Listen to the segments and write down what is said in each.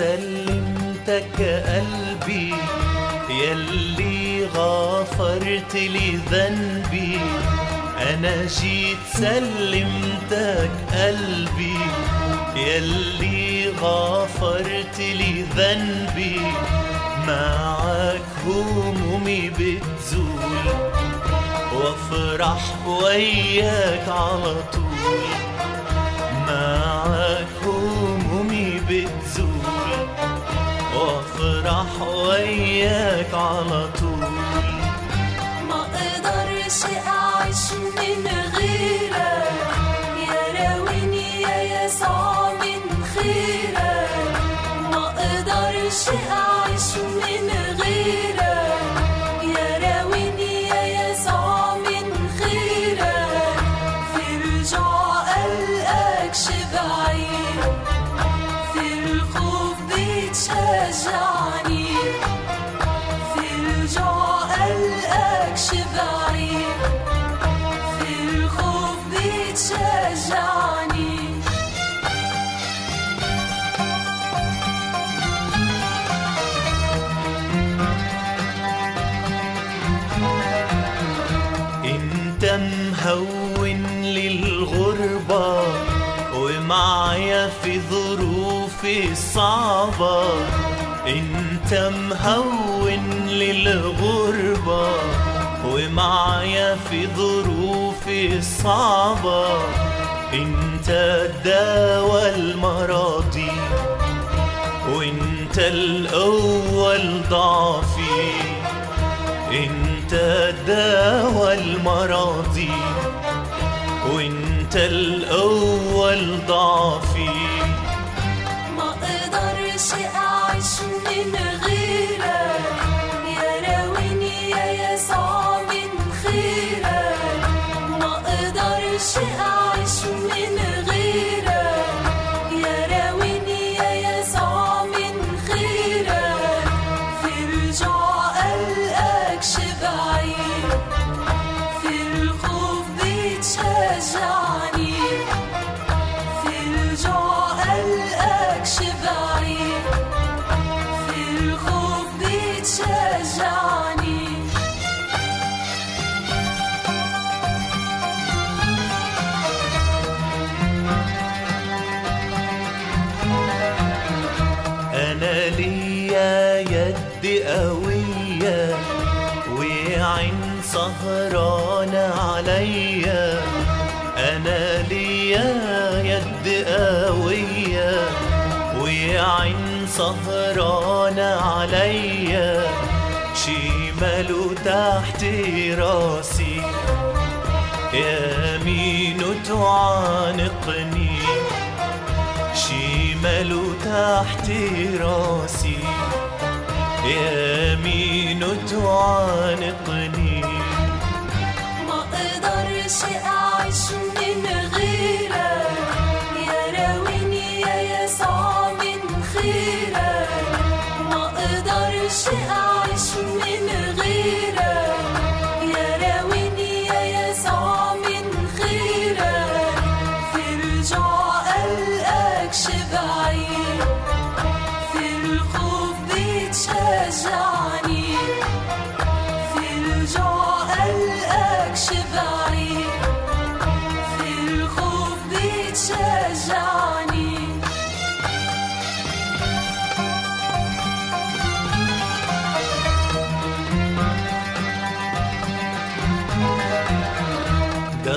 لك قلبي يلي غفرت لي ذنبي. أنا جيت سلمتك قلبي يلي غفرت لي ذنبي. معك همومي بتزول وافرح وياك على طول. معك همومي بتزول. وافرح وياك على طول. ما أقدرش أعيش من غيرك. يا راويني يا يسوع من خيرك. ما أقدرش أعيش من غيرك مهون للغربة ومعايا في ظروفي الصعبة انت مهون للغربة ومعايا في ظروفي الصعبة انت الدواء المراضي وانت الأول ضعفي. إنت الدواء المراضي وإنت الأول ضعفي. ما أقدرش أعيش من غيرك يا راويني يا يسوع من خيرك. ما أقدرش أعيش من غيرك بتشجعني أنا ليا يد قوية وعين سهرانة عليا. أنا ليا يد قوية وعين سهرانة عليا شماله تحت راسي. يمينه تعانقني؟ شماله تحت راسي. يمينه تعانقني؟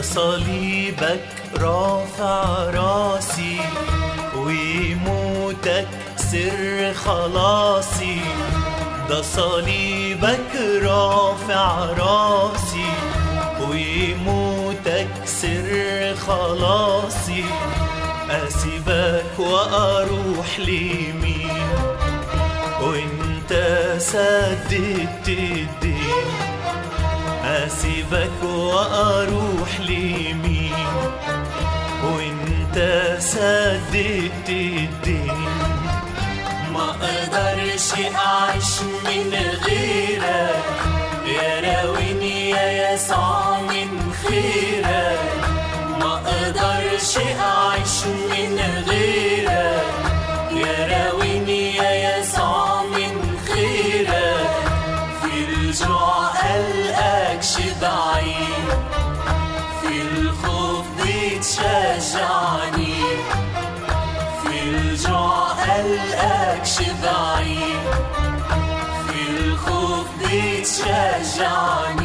صليبك رافع راسي وموتك سر خلاصي. ده صليبك رافع راسي وموتك سر خلاصي. أسيبك وأروح لمين؟ وإنت سددت الدين. أسيبك وأروح لمين؟ وإنت سددت الدين. ما أقدرش أعيش من غيرك. يا راويني يا يسوع من خيرك. ما أقدرش أعيش من غيرك تشجعني. في الجوع أكشف عيب في الخوف بتشجعني.